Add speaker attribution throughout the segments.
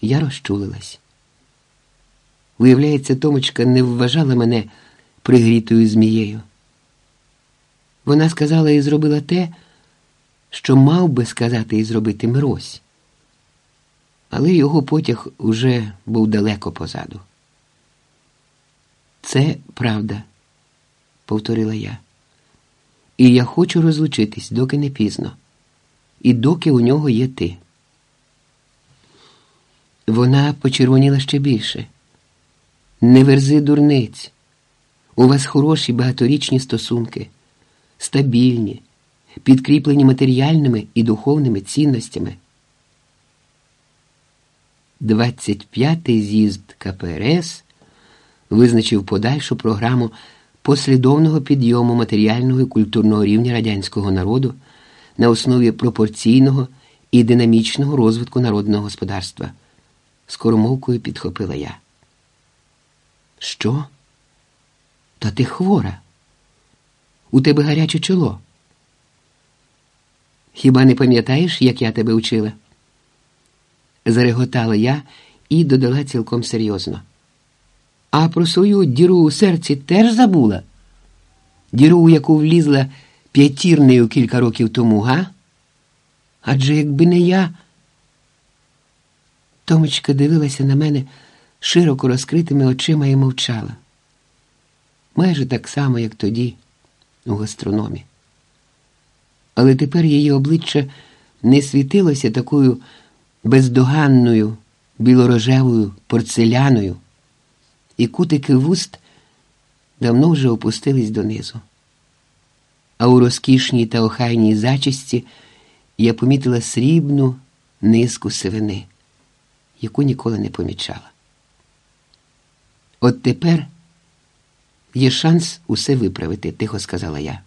Speaker 1: Я розчулилась. Виявляється, Томочка не вважала мене пригрітою змією. Вона сказала і зробила те, що мав би сказати і зробити Мирось. Але його потяг уже був далеко позаду. Це правда, повторила я. І я хочу розлучитись, доки не пізно, і доки у нього є ти. Вона почервоніла ще більше. Не верзи дурниць. У вас хороші багаторічні стосунки, стабільні, підкріплені матеріальними і духовними цінностями. 25-й з'їзд КПРС визначив подальшу програму послідовного підйому матеріального і культурного рівня радянського народу на основі пропорційного і динамічного розвитку народного господарства. Скоромовкою підхопила я. Що? Та ти хвора. У тебе гаряче чоло. Хіба не пам'ятаєш, як я тебе учила? Зареготала я і додала цілком серйозно. А про свою діру у серці теж забула? Діру, у яку влізла п'ятірнею кілька років тому, га? Адже якби не я. Томочка дивилася на мене широко розкритими очима і мовчала. Майже так само, як тоді, у гастрономі. Але тепер її обличчя не світилося такою бездоганною, білорожевою порцеляною, і кутики вуст давно вже опустились донизу. А у розкішній та охайній зачисті я помітила срібну низку сивини, яку ніколи не помічала. От тепер є шанс усе виправити, тихо сказала я.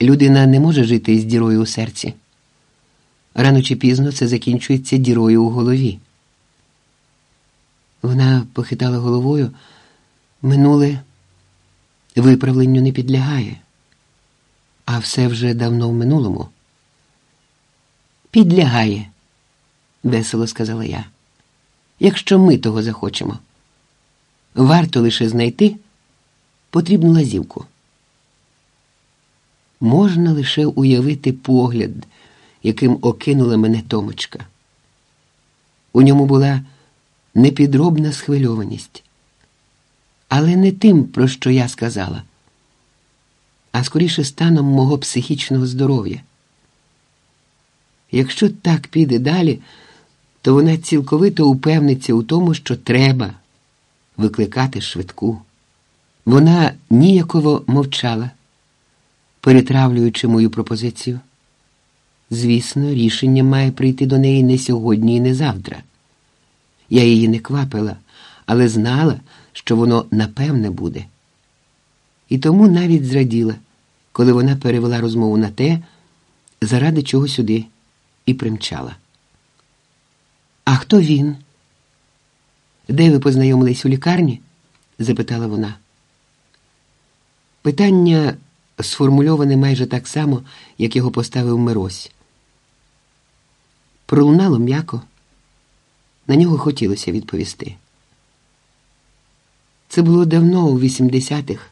Speaker 1: Людина не може жити із дірою у серці. Рано чи пізно це закінчується дірою у голові. Вона похитала головою, минуле виправленню не підлягає, а все вже давно в минулому. Підлягає, весело сказала я, якщо ми того захочемо. Варто лише знайти потрібну лазівку. Можна лише уявити погляд, яким окинула мене Томочка. У ньому була непідробна схвильованість, але не тим, про що я сказала, а скоріше станом мого психічного здоров'я. Якщо так піде далі, то вона цілковито упевниться у тому, що треба викликати швидку. Вона ніяково мовчала, перетравлюючи мою пропозицію. Звісно, рішення має прийти до неї не сьогодні і не завтра. Я її не квапила, але знала, що воно напевне буде. І тому навіть зраділа, коли вона перевела розмову на те, заради чого сюди, і примчала. А хто він? Де ви познайомились у лікарні? запитала вона. Питання сформульоване майже так само, як його поставив Мирось. Пролунало м'яко. На нього хотілося відповісти. Це було давно у 80-х,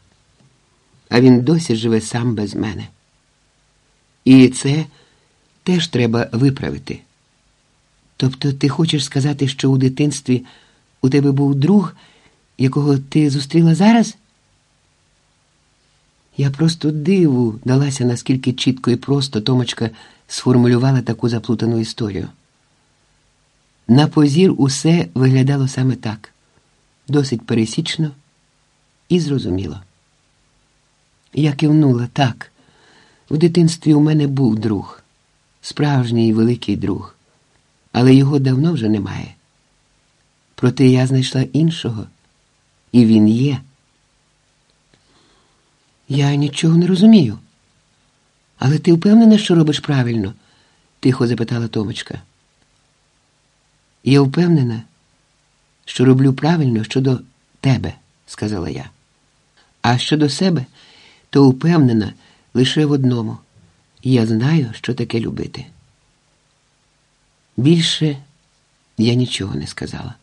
Speaker 1: а він досі живе сам без мене. І це теж треба виправити. Тобто ти хочеш сказати, що у дитинстві у тебе був друг, якого ти зустріла зараз? Я просто диву далася, наскільки чітко і просто Томочка сформулювала таку заплутану історію. На позір усе виглядало саме так, досить пересічно і зрозуміло. Я кивнула так. В дитинстві у мене був друг, справжній великий друг, але його давно вже немає. Проте я знайшла іншого, і він є. Я нічого не розумію. Але ти впевнена, що робиш правильно? тихо запитала Томочка. Я впевнена, що роблю правильно щодо тебе, сказала я. А щодо себе, то впевнена лише в одному. Я знаю, що таке любити. Більше Я нічого не сказала.